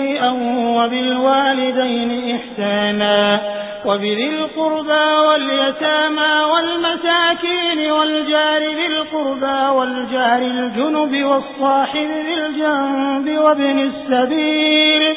شيئا وبالوالدين إحسانا وبذي القربى واليتامى والمساكين والجار ذي القربى والجار الجنب والصاحب بالجنب وابن السبيل